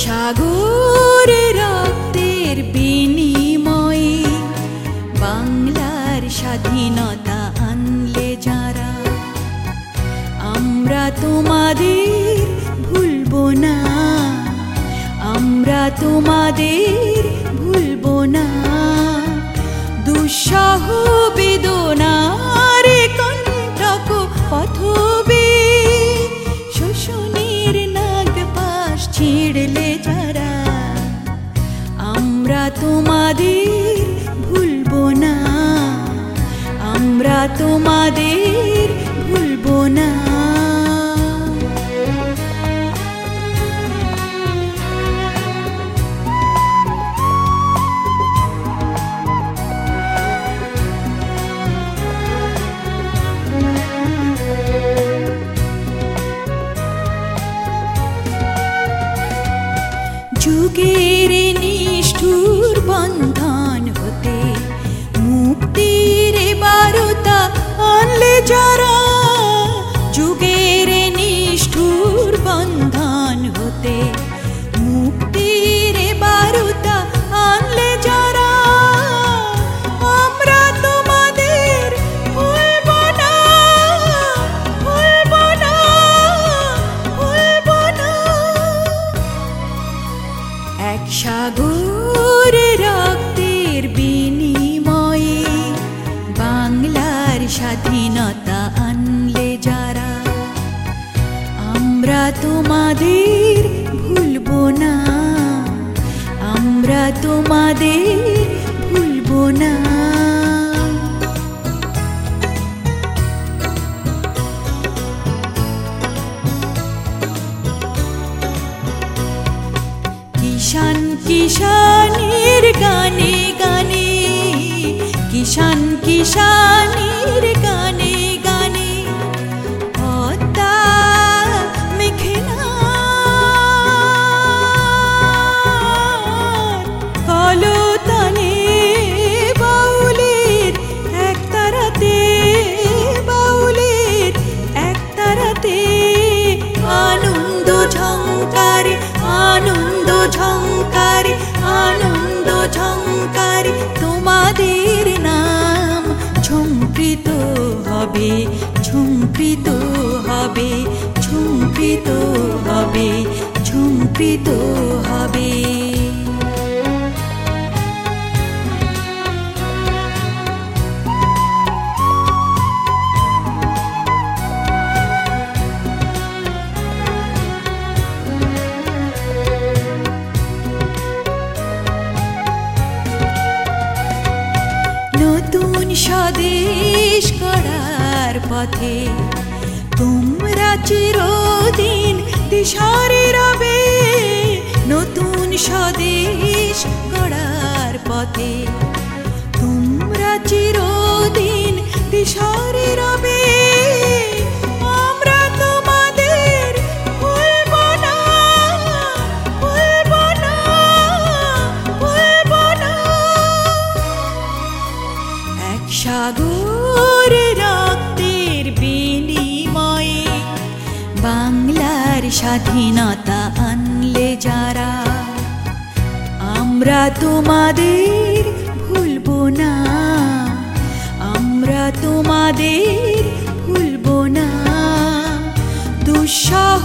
সাগর রক্তের বিনিময়ে বাংলার স্বাধীনতা আনলে যারা আমরা তোমাদের ভুলব না আমরা তোমাদের আমরা তোমাদের ভুলবো না। যুগের নিষ্ঠুর বন্ধন হতে যারা তোমাদের ভুলবো না। আমরা তোমাদের ভুলবো না। কিষান কিষানের গানে গানে কিষান কিষানের গানে হবে ঝঙ্কৃত হবে ঝুমকৃত হবে ঝুমকৃত হবে। স্বদেশ করার পথে। তোমরা চিরদিন দিশারে রবে, নতুন স্বদেশ গড়ার পথে। তোমরা চিরদিন দিশারে রবে সাগর রক্তের বিনিময়ে বাংলার স্বাধীনতা আনলে যারা, আমরা তোমাদের ভুলবো না, আমরা তোমাদের ভুলবো না। দুঃসহ